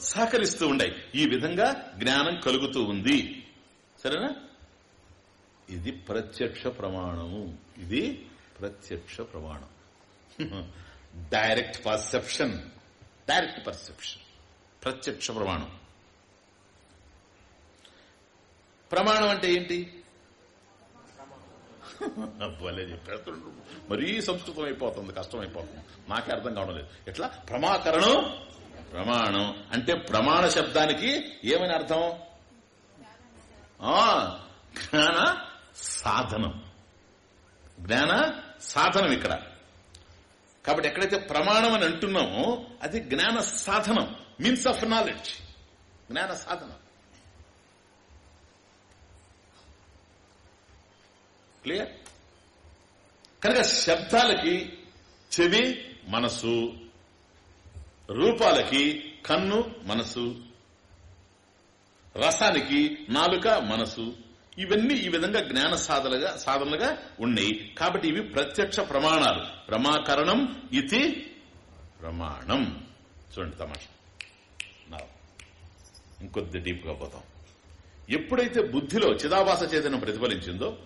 సహకరిస్తూ ఉండాయి. ఈ విధంగా జ్ఞానం కలుగుతూ ఉంది. సరేనా? ఇది ప్రత్యక్ష ప్రమాణము. ఇది ప్రత్యక్ష ప్రమాణం. డైరెక్ట్ పర్సెప్షన్ డైరెక్ట్ పర్సెప్షన్ ప్రత్యక్ష ప్రమాణం. ప్రమాణం అంటే ఏంటి? భలే చెప్పేస్తుండ్రు మరీ సంస్కృతం అయిపోతుంది కష్టం అయిపోతుంది నాకే అర్థం కావడం లేదు. ఎట్లా? ప్రమాకరణం ప్రమాణం. అంటే ప్రమాణ శబ్దానికి ఏమని అర్థం? ఆ జ్ఞాన సాధనం. జ్ఞాన సాధనం ఇక్కడ. కాబట్టి ఎక్కడైతే ప్రమాణం అని అంటున్నామో అది జ్ఞాన సాధనం మీన్స్ ఆఫ్ నాలెడ్జ్ జ్ఞాన సాధనం. క్లియర్ కనుక శబ్దాలకి చెవి మనసు రూపాలకి కన్ను మనసు రసానికి నాలుక మనసు. ఇవన్నీ ఈ విధంగా జ్ఞాన సాధనగా సాధనలుగా ఉన్నాయి. కాబట్టి ఇవి ప్రత్యక్ష ప్రమాణాలు. ప్రమాకరణం ఇది ప్రమాణం. చూడండి తమాషా. ఇంకొద్ది డీప్గా పోతాం. ఎప్పుడైతే బుద్ధిలో చిదాభాస చైతన్యం ప్రతిఫలించిందో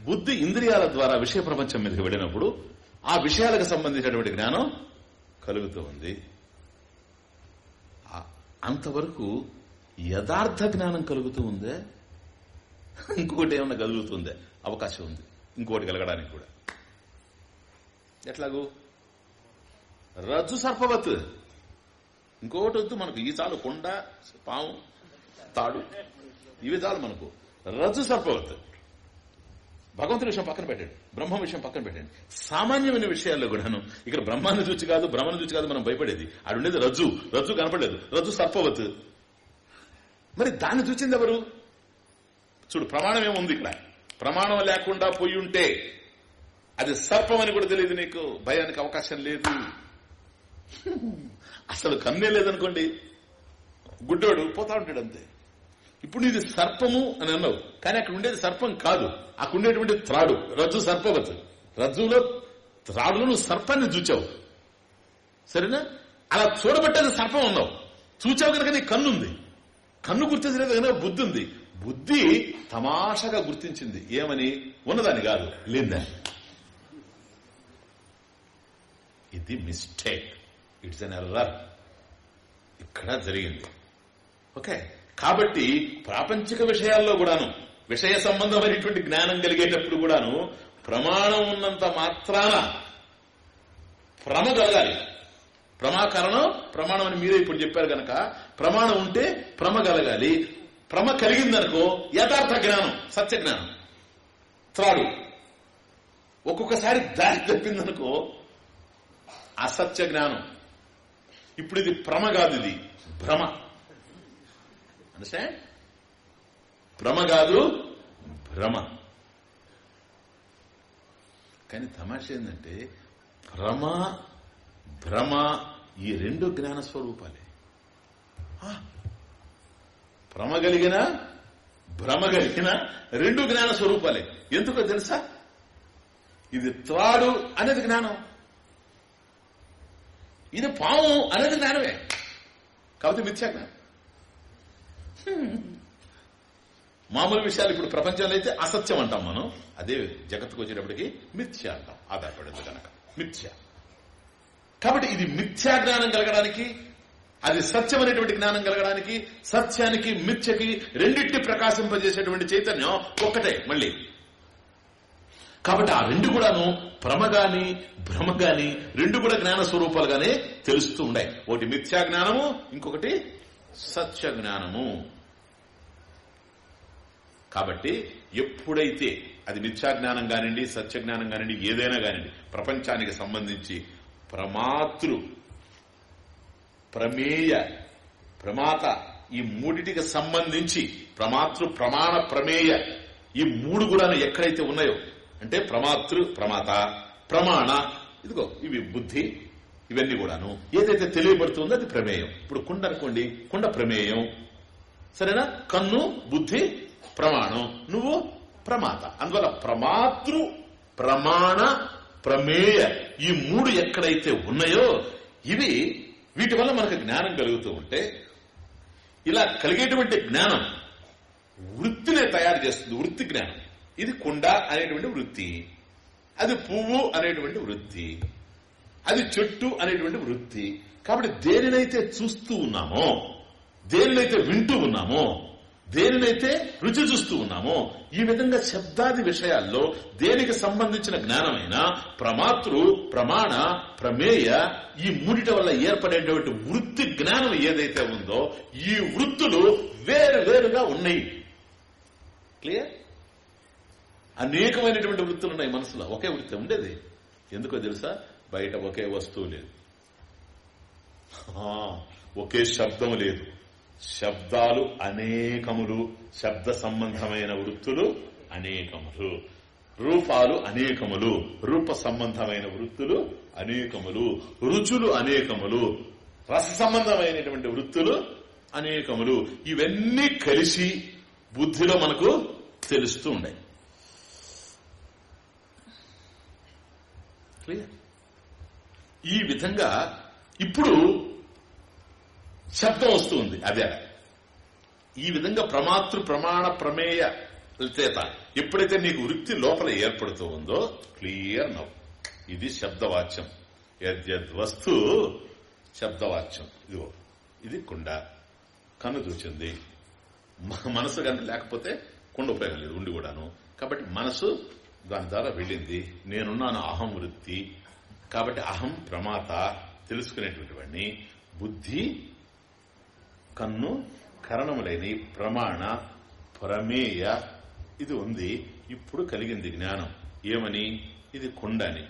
బుద్ధి ఇంద్రియాల ద్వారా విషయ ప్రపంచం మీదకి వెళ్ళినప్పుడు ఆ విషయాలకు సంబంధించినటువంటి జ్ఞానం కలుగుతూ ఉంది. అంతవరకు యథార్థ జ్ఞానం కలుగుతూ ఉందే ఇంకొకటి ఏమన్నా కలుగుతుందే అవకాశం ఉంది. ఇంకోటి కలగడానికి కూడా. ఎట్లాగూ? రజ్జు సర్పవత్. ఇంకోటి వద్దు మనకు. ఈ చాలు కొండ పాము తాడు ఇవి చాలు మనకు. రజ్జు సర్పవత్. భగవంతుని విషయం పక్కన పెట్టండి బ్రహ్మ విషయం పక్కన పెట్టండి. సామాన్యమైన విషయాల్లో కూడాను ఇక్కడ బ్రహ్మాన్ని చూచి కాదు బ్రహ్మను చూచి కాదు మనం భయపడేది. ఆడు రజ్జు రజ్జు కనపడలేదు రజ్జు సర్పవత్. మరి దాన్ని చూచింది ఎవరు? చూడు ప్రమాణం ఏముంది ఇక్కడ? ప్రమాణం లేకుండా పోయి ఉంటే అది సర్పం అని కూడా తెలియదు నీకు భయానికి అవకాశం లేదు. అసలు కన్నే లేదనుకోండి. గుడ్డోడు పోతా ఉంటాడు అంతే. ఇప్పుడు ఇది సర్పము అని అన్నావు. కానీ అక్కడ ఉండేది సర్పం కాదు. అక్కడ ఉండేటువంటి త్రాడు. రజ్జు సర్పవత్. రజ్జులో త్రాడులో నువ్వు సర్పాన్ని చూచావు. సరేనా? అలా చూడబట్టేది సర్పం ఉన్నావు చూచావు కనుక నీ కన్ను ఉంది కన్ను గుర్తించలేదు కనుక బుద్ధి ఉంది బుద్ధి తమాషగా గుర్తించింది. ఏమని? ఉన్నదాని కాదు. లేదని ఇది మిస్టేక్. It's an error. ఇక్కడ జరిగింది. ఓకే? కాబట్టి ప్రాపంచిక విషయాల్లో కూడాను విషయ సంబంధమైనటువంటి జ్ఞానం కలిగేటప్పుడు కూడాను ప్రమాణం ఉన్నంత మాత్రాన భ్రమ కలగాలి ప్రమాకరణం ప్రమాణం అని మీరే ఇప్పుడు చెప్పారు గనక ప్రమాణం ఉంటే భ్రమ కలగాలి ప్రమ కలిగిందనుకో యథార్థ జ్ఞానం సత్య జ్ఞానం. త్రాడు. ఒక్కొక్కసారి దారి తప్పిందనుకో అసత్య జ్ఞానం. ఇప్పుడు ఇది ప్రమ కాదు ఇది భ్రమ. అండర్స్టాండ్ భ్రమ కాదు భ్రమ. కానీ తమాష ఏంటంటే భ్రమ భ్రమ ఈ రెండు జ్ఞాన స్వరూపాలే. భ్రమ కలిగిన భ్రమ కలిగిన రెండు జ్ఞాన స్వరూపాలే. ఎందుకో తెలుసా? ఇది త్రాడు అనేది జ్ఞానం. ఇది పాము అనేది జ్ఞానమే. కాబట్టి మిథ్యా జ్ఞానం. మామూలు విషయాలు ఇప్పుడు ప్రపంచంలో అయితే అసత్యం అంటాం మనం. అదే జగత్తుకు వచ్చేటప్పటికి మిథ్య అంటాం. ఆధారపడింది కనుక మిథ్య. కాబట్టి ఇది మిథ్యా జ్ఞానం కలగడానికి అది సత్యం అనేటువంటి జ్ఞానం కలగడానికి సత్యానికి మిథ్యకి రెండింటిని ప్రకాశింపజేసేటువంటి చైతన్యం ఒక్కటే మళ్ళీ. కాబట్టి ఆ రెండు కూడాను భ్రమ గాని భ్రమ గాని రెండు కూడా జ్ఞాన స్వరూపాలుగానే తెలుస్తూ ఉన్నాయి ఒకటి మిథ్యా జ్ఞానము ఇంకొకటి సత్య జ్ఞానము. కాబట్టి ఎప్పుడైతే అది మిథ్యాజ్ఞానం కానివ్వండి సత్య జ్ఞానం కానివ్వండి ఏదైనా కానివ్వండి ప్రపంచానికి సంబంధించి ప్రమాతృ ప్రమేయ ప్రమాత ఈ మూడిటికి సంబంధించి ప్రమాతృ ప్రమాణ ప్రమేయ ఈ మూడు కూడా ఎక్కడైతే ఉన్నాయో అంటే ప్రమాతృ ప్రమాత ప్రమాణ ఇదిగో ఇవి బుద్ధి ఇవన్నీ కూడాను. ఏదైతే తెలియబడుతుందో అది ప్రమేయం. ఇప్పుడు కుండ అనుకోండి కుండ ప్రమేయం. సరేనా? కన్ను బుద్ధి ప్రమాణం. నువ్వు ప్రమాత. అందువల్ల ప్రమాతృ ప్రమాణ ప్రమేయ ఈ మూడు ఎక్కడైతే ఉన్నాయో ఇవి వీటి వల్ల మనకు జ్ఞానం కలుగుతూ ఉంటే ఇలా కలిగేటువంటి జ్ఞానం వృత్తినే తయారు చేస్తుంది వృత్తి జ్ఞానం. ఇది కుండ అనేటువంటి వృత్తి. అది పువ్వు అనేటువంటి వృత్తి. అది చెట్టు అనేటువంటి వృత్తి. కాబట్టి దేనినైతే చూస్తూ ఉన్నామో దేనినైతే వింటూ ఉన్నామో దేనినైతే రుచి చూస్తూ ఉన్నామో ఈ విధంగా శబ్దాది విషయాల్లో దేనికి సంబంధించిన జ్ఞానమైన ప్రమాతృ ప్రమాణ ప్రమేయ ఈ మూడిట వల్ల ఏర్పడేటువంటి వృత్తి జ్ఞానం ఏదైతే ఉందో ఈ వృత్తులు వేరు వేరుగా ఉన్నాయి. క్లియర్? అనేకమైనటువంటి వృత్తులు ఉన్నాయి మనసులో. ఒకే వృత్తి ఉండేది. ఎందుకో తెలుసా? బయట ఒకే వస్తువు లేదు. ఒకే శబ్దం లేదు. శబ్దాలు అనేకములు శబ్ద సంబంధమైన వృత్తులు అనేకములు. రూపాలు అనేకములు రూప సంబంధమైన వృత్తులు అనేకములు రుచులు అనేకములు రస సంబంధమైనటువంటి వృత్తులు అనేకములు. ఇవన్నీ కలిసి బుద్ధిలో మనకు తెలుస్తూ ఉన్నాయి. క్లియర్? ఈ విధంగా ఇప్పుడు శబ్దం వస్తుంది. అదే. ఈ విధంగా ప్రమాతృ ప్రమాణ ప్రమేయ చేత ఎప్పుడైతే నీకు వృత్తి లోపల ఏర్పడుతూ ఉందో క్లియర్ నవ్ ఇది శబ్దవాచ్యం. యద్యద్ వస్తు శబ్దవాచ్యం. ఇదిగో ఇది కుండ. కన్ను చూచింది మనసు కనుక లేకపోతే కుండ ఉపయోగం లేదు ఉండి కూడాను. కాబట్టి మనసు దాని ద్వారా వెళ్ళింది. నేనున్నాను అహం వృత్తి. కాబట్టి అహం ప్రమాత తెలుసుకునేటువంటి వాడిని బుద్ధి కన్ను కరణములేని ప్రమాణ ప్రమేయ ఇది ఉంది. ఇప్పుడు కలిగింది జ్ఞానం. ఏమని? ఇది కుండని.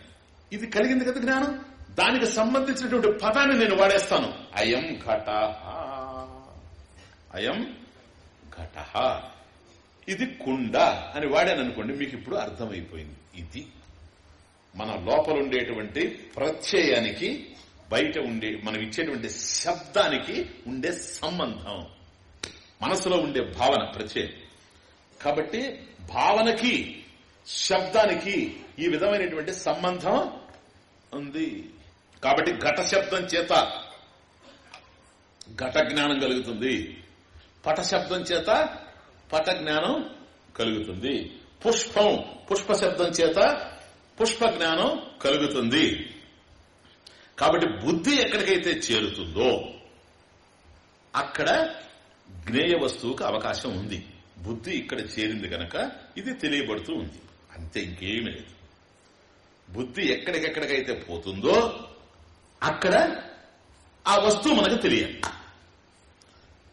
ఇది కలిగింది కదా జ్ఞానం? దానికి సంబంధించినటువంటి పదాన్ని నేను వాడేస్తాను. అయం ఘట. అయం ఘట. ఇది కుండ అని వాడాను అనుకోండి మీకు ఇప్పుడు అర్థమైపోయింది. ఇది మన లోపల ఉండేటువంటి ప్రత్యయానికి బయట ఉండే మనం ఇచ్చేటువంటి శబ్దానికి ఉండే సంబంధం. మనసులో ఉండే భావన ప్రత్యయం. కాబట్టి భావనకి శబ్దానికి ఈ విధమైనటువంటి సంబంధం ఉంది. కాబట్టి ఘట శబ్దం చేత ఘట జ్ఞానం కలుగుతుంది. పట శబ్దం చేత పట జ్ఞానం కలుగుతుంది. పుష్పం పుష్ప శబ్దం చేత పుష్ప జ్ఞానం కలుగుతుంది. కాబట్టి బుద్ధి ఎక్కడికైతే చేరుతుందో అక్కడ జ్ఞేయ వస్తువుకు అవకాశం ఉంది. బుద్ధి ఇక్కడ చేరింది గనక ఇది తెలియబడుతూ ఉంది. అంతే ఇంకేమీ లేదు. బుద్ధి ఎక్కడికెక్కడికైతే పోతుందో అక్కడ ఆ వస్తువు మనకు తెలియాలి.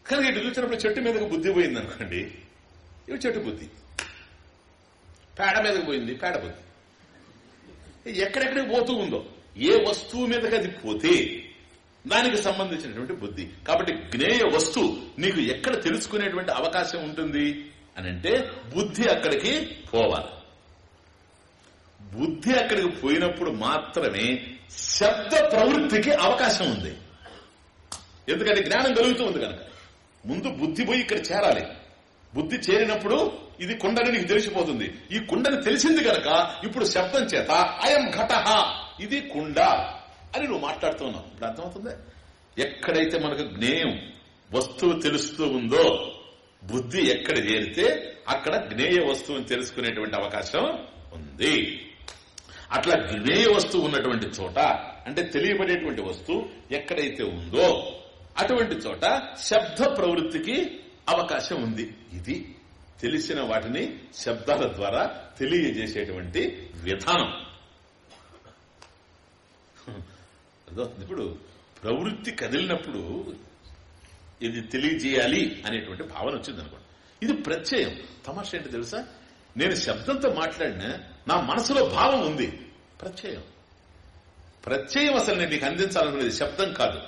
కనుక ఇటు చూసినప్పుడు చెట్టు మీదకి బుద్ధి పోయింది అనుకోండి ఇవి చెట్టు బుద్ధి. పేడ మీదకి పోయింది పేడ బుద్ధి. ఎక్కడెక్కడికి పోతూ ఉందో. ఏ వస్తువు మీదకి అది పోతే దానికి సంబంధించినటువంటి బుద్ధి. కాబట్టి జ్ఞేయ వస్తువు నీకు ఎక్కడ తెలుసుకునేటువంటి అవకాశం ఉంటుంది అని అంటే బుద్ధి అక్కడికి పోవాలి. బుద్ధి అక్కడికి పోయినప్పుడు మాత్రమే శబ్ద ప్రవృత్తికి అవకాశం ఉంది. ఎందుకంటే జ్ఞానం కలుగుతూ ఉంది కనుక. ముందు బుద్ధి పోయి ఇక్కడ చేరాలి. బుద్ధి చేరినప్పుడు ఇది కుండని నీకు తెలిసిపోతుంది. ఈ కుండని తెలిసింది కనుక ఇప్పుడు శబ్దం చేత అయం ఘటహ ఇది కుండ అని నువ్వు మాట్లాడుతున్నావు ఇప్పుడు అర్థమవుతుంది? ఎక్కడైతే మనకు జ్ఞేయం వస్తువు తెలుస్తూ ఉందో బుద్ధి ఎక్కడ చేరితే అక్కడ జ్ఞేయ వస్తువుని తెలుసుకునేటువంటి అవకాశం ఉంది. అట్లా జ్ఞేయ వస్తువు ఉన్నటువంటి చోట అంటే తెలియబడేటువంటి వస్తువు ఎక్కడైతే ఉందో అటువంటి చోట శబ్ద ప్రవృత్తికి అవకాశం ఉంది. ఇది తెలిసిన వాటిని శబ్దాల ద్వారా తెలియజేసేటువంటి విధానం. అర్థమవుతుంది? ఇప్పుడు ప్రవృత్తి కదిలినప్పుడు ఇది తెలియజేయాలి అనేటువంటి భావన వచ్చింది అనుకోండి ఇది ప్రత్యయం. తమాష ఏంటి తెలుసా? నేను శబ్దంతో మాట్లాడినా నా మనసులో భావం ఉంది. ప్రత్యయం. ప్రత్యయం అసలు నేను నీకు అందించాలనుకునేది శబ్దం కాదు.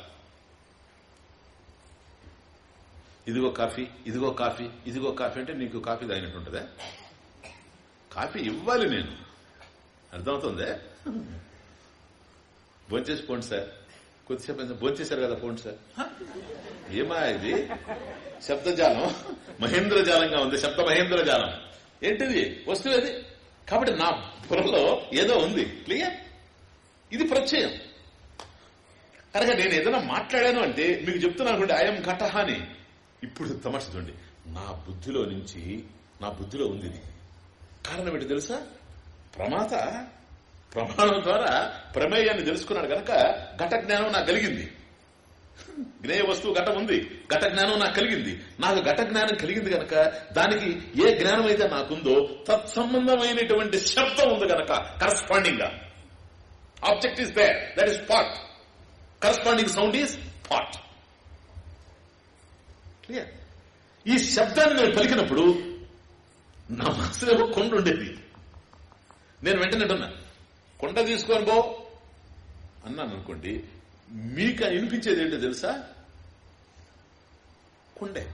ఇదిగో కాఫీ ఇదిగో కాఫీ ఇదిగో కాఫీ అంటే నీకు కాఫీ తాగినట్టుంటుందా? కాఫీ ఇవ్వాలి నేను. అర్థమవుతుందే? భోంచేసి పోండి సార్. కొద్దిసేపు. భోంచేశారు కదా పోండి సార్. ఏమా ఇది? శబ్దజాలం. మహేంద్రజాలంగా ఉంది. శబ్ద మహేంద్రజాలం ఏంటిది? వస్తువు అది కాబట్టి నా బుర్రలో ఏదో ఉంది. క్లియర్ ఇది ప్రత్యయం. కనుక నేను ఏదైనా మాట్లాడాను అంటే మీకు చెప్తున్నాను ఐఎమ్ ఘట అని. ఇప్పుడు తమాష చూడండి. నా బుద్ధిలో నుంచి నా బుద్ధిలో ఉంది కారణం ఏంటి తెలుసా? ప్రమాత ప్రమాణం ద్వారా ప్రమేయాన్ని తెలుసుకున్నాడు కనుక ఘట జ్ఞానం నాకు కలిగింది. జ్ఞేయ వస్తువు ఘటం ఉంది. ఘట జ్ఞానం నాకు కలిగింది. నాకు ఘట జ్ఞానం కలిగింది గనక దానికి ఏ జ్ఞానం అయితే నాకుందో తత్సంబంధమైనటువంటి శబ్దం ఉంది గనక కరస్పాండింగ్గా. Object is there that is pot corresponding sound is pot clear ఈ శబ్దాన్ని నేను పలికినప్పుడు నా మనసులో ఒక కొండ ఉండేది. నేను వెంటనే అంటున్నా కొండ తీసుకొని పో. అన్నాను అనుకోండి మీకు వినిపించేది ఏంటో తెలుసా? కుండే.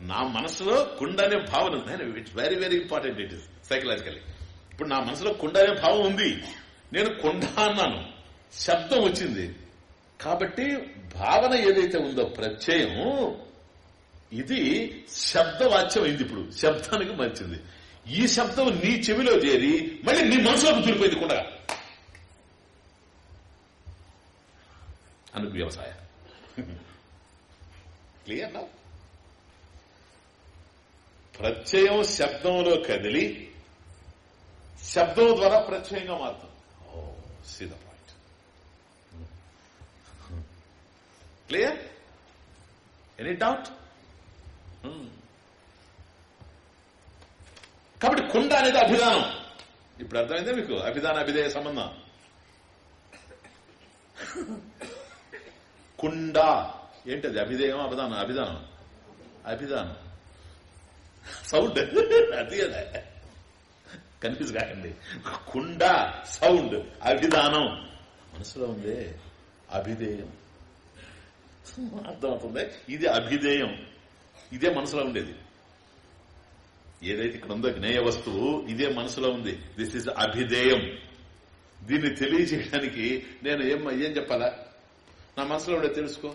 నా మనసులో కుండ అనే భావన ఉంది. It's very very important it is psychologically ఇప్పుడు నా మనసులో కుండ అనే భావం ఉంది. నేను కొండ అన్నాను. శబ్దం వచ్చింది. కాబట్టి భావన ఏదైతే ఉందో ప్రత్యయం ఇది శబ్దవాచ్యం అయింది ఇప్పుడు. శబ్దానికి మర్చింది ఈ శబ్దం నీ చెవిలో చేరి మళ్ళీ నీ మనసులోకి దూరిపోయింది కుండగా అందుకు వ్యవసాయ. క్లియర్ నా ప్రత్యయం శబ్దంలో కదిలి శబ్దం ద్వారా ప్రత్యయంగా మారుతుంది ఓ see the point clear any doubt కాబట్టి కుండ అనేది అభిధానం. ఇప్పుడు అర్థమైందే మీకు? అభిధాన అభిధేయ సంబంధం. కుండ. ఏంటది? అభిధేయం అభిధానం? అభిధానం. అభిధానం. సౌండ్. అది కదా కన్ఫ్యూజ్ కాకండి. కుండ సౌండ్ అభిధానం. మనసులో ఉంది అభిధేయం. అర్థమవుతుంది? ఇది అభిధేయం. ఇదే మనసులో ఉండేది. ఏదైతే ఇక్కడ ఉందో జ్ఞేయ వస్తువు ఇదే మనసులో ఉంది. దిస్ ఇస్ అభిధేయం. దీన్ని తెలియజేయడానికి నేను ఏం ఏం చెప్పాలా? నా మనసులో ఉండే తెలుసుకో.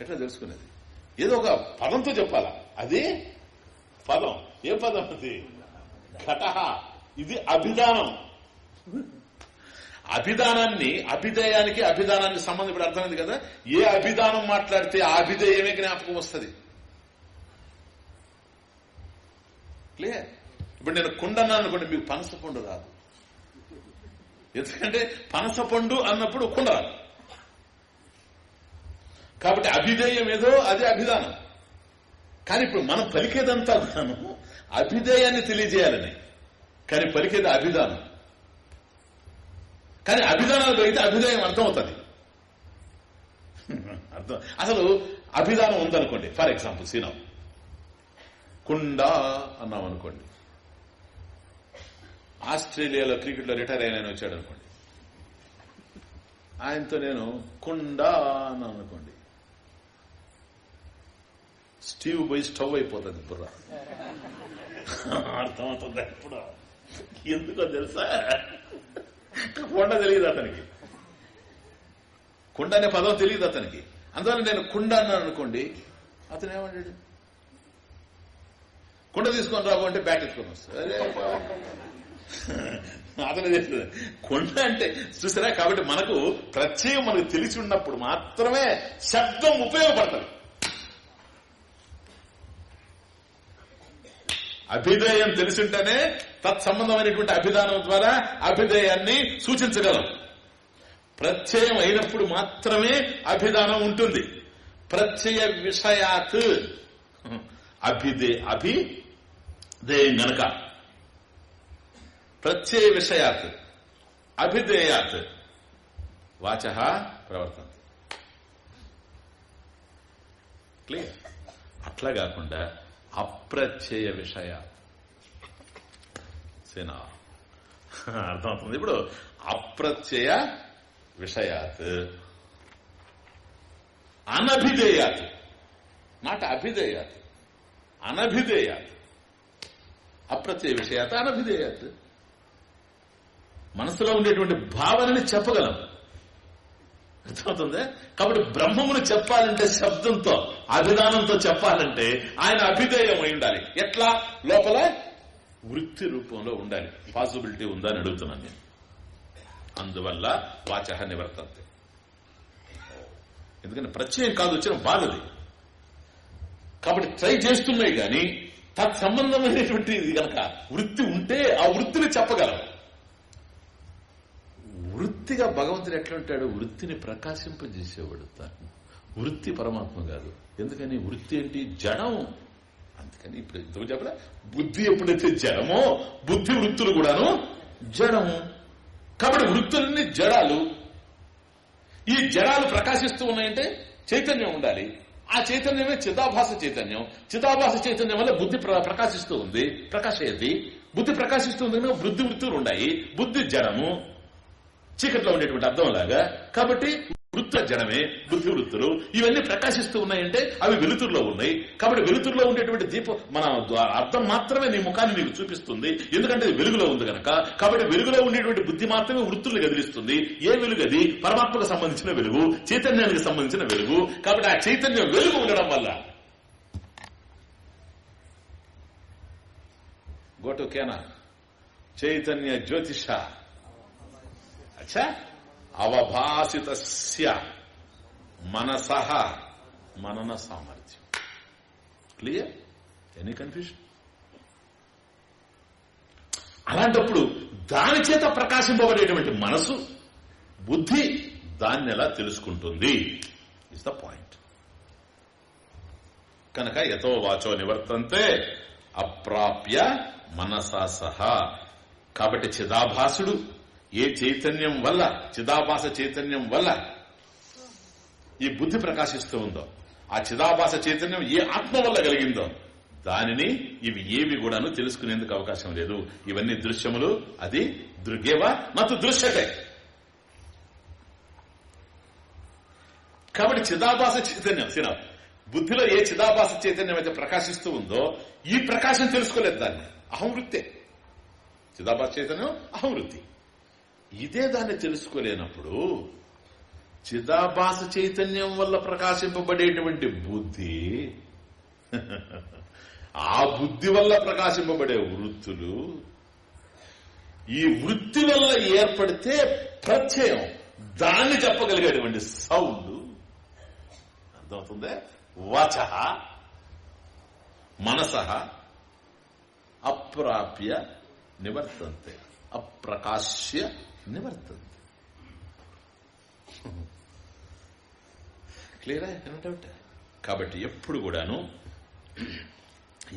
ఎట్లా తెలుసుకునేది? ఏదో ఒక పదంతో చెప్పాలా? అది? పదం. ఏ పదం అది? ఘట. ఇది అభిధానం. అభిధానాన్ని అభిధేయానికి అభిధానానికి సంబంధం ఇప్పుడు అర్థమైంది కదా? ఏ అభిధానం మాట్లాడితే ఆ అభిధేయమే జ్ఞాపకం వస్తుంది? క్లియర్ ఇప్పుడు నేను కుండన్నాను అనుకోండి మీకు పనస పండు రాదు. ఎందుకంటే పనస పండు అన్నప్పుడు కుండ రాదు. కాబట్టి అభిధేయం ఏదో అదే అభిధానం. కానీ ఇప్పుడు మనం పలికేదంతా కూడాను అభిధేయాన్ని తెలియజేయాలని. కానీ పలికేది అభిధానం. కానీ అభిధానాలు అయితే అభిధేయం అర్థమవుతుంది. అర్థం. అసలు అభిధానం ఉందనుకోండి ఫర్ ఎగ్జాంపుల్ సీనం కుండ అన్నాం అనుకోండి. ఆస్ట్రేలియాలో క్రికెట్లో రిటైర్ అయిన వచ్చాడు అనుకోండి. ఆయనతో నేను కుండ అన్నాను అనుకోండి. స్టీవ్ పోయి స్టవ్ అయిపోతుంది బుర్ర. అర్థమవుతుంది ఇప్పుడు ఎందుకో తెలుసా? కొండ తెలియదు అతనికి. కుండ అనే పదం తెలియదు అతనికి. అందువల్ల నేను కుండ అన్నాను అనుకోండి అతను ఏమంటాడు? కుండ తీసుకొని రాబో అంటే బ్యాట్ ఎత్తుకొని వస్తుంది. అతను చేస్తుంది కొండ అంటే చూసారా? కాబట్టి మనకు ప్రత్యయం మనకు తెలిసి ఉన్నప్పుడు మాత్రమే శబ్దం ఉపయోగపడుతుంది. అభిధేయం తెలిసింటేనే తత్సంబంధమైనటువంటి అభిధానం ద్వారా అభిధేయాన్ని సూచించగలం. ప్రత్యయం అయినప్పుడు మాత్రమే అభిధానం ఉంటుంది. ప్రత్యయ విషయాత్ అభిదే దే గనక ప్రత్యయ విషయాత్ అభిధేయాత్. వాచ ప్రవర్తన క్లియర్. అట్లా కాకుండా అప్రత్యయ విషయ సేనా. అర్థమవుతుంది. ఇప్పుడు అప్రత్యయ విషయాత్. అనభిధేయాత్. నాట్ అభిధేయాత్. అనభిధేయాత్. అప్రత్యయ విషయాత అనభిధేయత్ మనసులో ఉండేటువంటి భావనని చెప్పగలం. అర్థమవుతుందే? కాబట్టి బ్రహ్మమును చెప్పాలంటే శబ్దంతో అభిధానంతో చెప్పాలంటే ఆయన అభిధేయం అయి ఉండాలి. ఎట్లా? లోపల వృత్తి రూపంలో ఉండాలి. పాసిబిలిటీ ఉందని అడుగుతున్నాను నేను. అందువల్ల వాచ నివర్తంతే. ఎందుకంటే ప్రత్యయం కాదు వచ్చిన బాధది. కాబట్టి ట్రై చేస్తున్నాయి కానీ తత్సంబంధమైనటువంటి గనక వృత్తి ఉంటే ఆ వృత్తిని చెప్పగలం వృత్తిగా భగవంతుడు ఎట్లా ఉంటాడు? వృత్తిని ప్రకాశింపజేసేవాడు తాను. వృత్తి పరమాత్మ కాదు. ఎందుకని? వృత్తి ఏంటి? జడం అందుకని ఇప్పుడు ఎందుకు చెప్పలే బుద్ధి ఎప్పుడైతే జడమో బుద్ధి వృత్తులు కూడాను జడము. కాబట్టి వృత్తులన్నీ జడాలు. ఈ జడాలు ప్రకాశిస్తూ ఉన్నాయంటే చైతన్యం ఉండాలి. ఆ చైతన్యమే చిదాభాస చైతన్యం. చిదాభాస చైతన్యం వల్ల బుద్ధి ప్ర- ప్రకాశిస్తూ ఉంది. ప్రకాశయతి బుద్ధి ప్రకాశిస్తూ ఉంది కనుక బుద్ధి వృత్తులు ఉన్నాయి. బుద్ధి జడము. చీకట్లో ఉండేటువంటి అర్థం లాగా. కాబట్టి వృత్త జడమే బుద్ధి వృత్తులు ఇవన్నీ ప్రకాశిస్తూ ఉన్నాయంటే అవి వెలుతురులో ఉన్నాయి. కాబట్టి వెలుతురులో ఉండేటువంటి దీపం మన అర్థం మాత్రమే నీ ముఖాన్ని నీకు చూపిస్తుంది. ఎందుకంటే వెలుగులో ఉంది కనుక కాబట్టి వెలుగులో ఉండేటువంటి బుద్ధి మాత్రమే వృత్తులు కదిలిస్తుంది. ఏ వెలుగు అది పరమాత్మకు సంబంధించిన వెలుగు చైతన్యానికి సంబంధించిన వెలుగు. కాబట్టి ఆ చైతన్యం వెలుగు ఉండడం వల్ల. గోటు కేనా? చైతన్య జ్యోతిష. అచ్చా? అవభాసిత మనస మనన సామర్థ్యం. క్లియర్ ఎనీ కన్ఫ్యూషన్ అలాంటప్పుడు దాని చేత ప్రకాశింపబడేటువంటి మనసు బుద్ధి దాన్ని ఎలా తెలుసుకుంటుంది? ఇస్ ద పాయింట్ కనుక ఎతో వాచో నివర్తంతే అప్రాప్య మనసా సహా. కాబట్టి చిదాభాసుడు ఏ చైతన్యం వల్ల చిదాభాస చైతన్యం వల్ల ఈ బుద్ధి ప్రకాశిస్తూ ఉందో ఆ చిదాభాస చైతన్యం ఏ ఆత్మ వల్ల కలిగిందో దానిని ఇవి ఏవి కూడాను తెలుసుకునేందుకు అవకాశం లేదు. ఇవన్నీ దృశ్యములు అది దృగేవ నతు దృశ్యతే. కాబట్టి చిదాభాస చైతన్యం సిన బుద్ధిలో ఏ చిదాభాస చైతన్యం అయితే ప్రకాశిస్తూ ఉందో ఈ ప్రకాశం తెలుసుకోలేదు దాన్ని. అహంవృత్తే. చిదాభాస చైతన్యం అహంవృత్తి. ఇదే దాన్ని తెలుసుకోలేనప్పుడు చిదాభాస చైతన్యం వల్ల ప్రకాశింపబడేటువంటి బుద్ధి ఆ బుద్ధి వల్ల ప్రకాశింపబడే వృత్తులు ఈ వృత్తి వల్ల ఏర్పడితే ప్రత్యయం దాన్ని చెప్పగలిగేటువంటి సౌండ్. అర్థమవుతుంది? వచ మనస అప్రాప్య నివర్తంతే అప్రకాశ్య నివర్తుంది క్లియరా డౌట్ కాబట్టి ఎప్పుడు కూడాను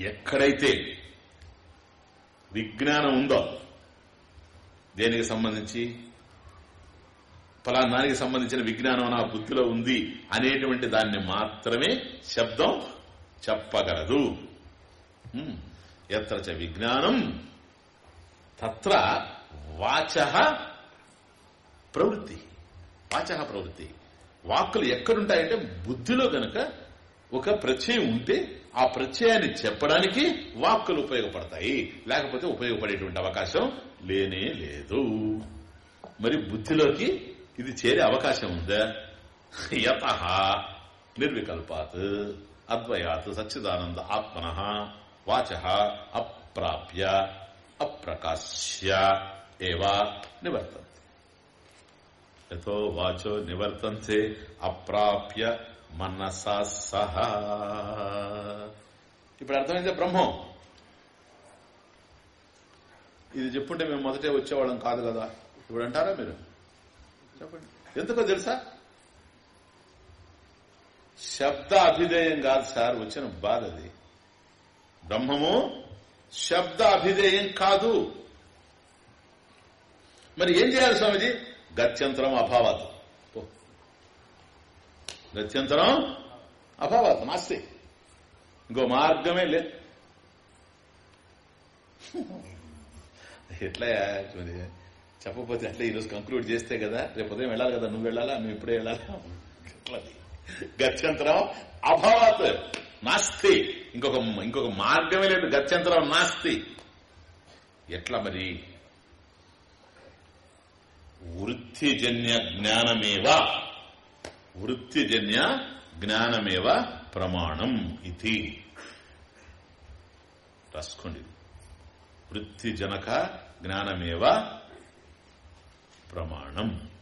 ఎక్కడైతే విజ్ఞానం ఉందో దేనికి సంబంధించి ఫలానానికి సంబంధించిన విజ్ఞానం నా బుద్ధిలో ఉంది అనేటువంటి దాన్ని మాత్రమే శబ్దం చెప్పగలదు ఎత్ర విజ్ఞానం తత్ర వాచ ప్రవృత్తి వాచ ప్రవృత్తి. వాక్కులు ఎక్కడుంటాయంటే బుద్ధిలో గనక ఒక ప్రత్యయం ఉంటే ఆ ప్రత్యయాన్ని చెప్పడానికి వాక్కులు ఉపయోగపడతాయి. లేకపోతే ఉపయోగపడేటువంటి అవకాశం లేనే లేదు. మరి బుద్ధిలోకి ఇది చేరే అవకాశం ఉందా? యత నిర్వికల్పాత్ అద్వయాత్ సచ్చిదానంద ఆత్మన వాచ అప్రాప్య అప్రకాశ్య ఏవా నివర్తంతి. యథో వాచో నివర్తంతే అప్రాప్య మనసా సహా. ఇప్పుడు అర్థమైందే బ్రహ్మం? ఇది చెప్పుంటే మేము మొదటే వచ్చేవాళ్ళం కాదు కదా. ఇప్పుడు అంటారా మీరు? చెప్పండి. ఎందుకో తెలుసా? శబ్ద అభిధేయం కాదు సార్ వచ్చిన బాధ అది. బ్రహ్మము శబ్ద అభిధేయం కాదు. మరి ఏం చేయాలి స్వామిజీ? గత్యంతరం అభావాత్. ఓ. గత్యంతరం అభావాత్ నాస్తి ఇంకో మార్గమే లేదు ఎట్లా మరి చెప్పకపోతే అట్లా ఈరోజు కంక్లూడ్ చేస్తే కదా రేపు ఉదయం వెళ్ళాలి కదా నువ్వు వెళ్ళాలా నువ్వు ఇప్పుడే వెళ్ళాలా? గత్యంతరం అభావాత్ నాస్తి ఇంకొక ఇంకొక మార్గమే లేదు గత్యంతరం నాస్తి ఎట్లా మరి? వృత్తిజన్య జ్ఞానమేవ? వృత్తిజన్య జ్ఞానమేవ ప్రమాణం ఇది? రాసుకోండి. వృత్తిజనక జ్ఞానమేవ ప్రమాణం?